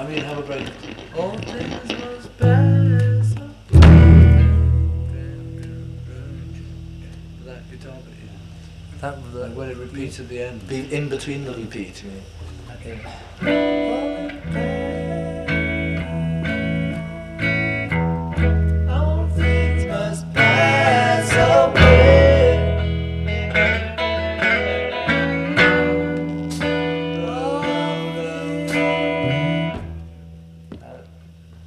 I mean, have a break. All things must pass. That guitar bit, yeah. That was Like when it repeats at the end. Be in between the repeat, you mean? Okay.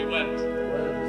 We went.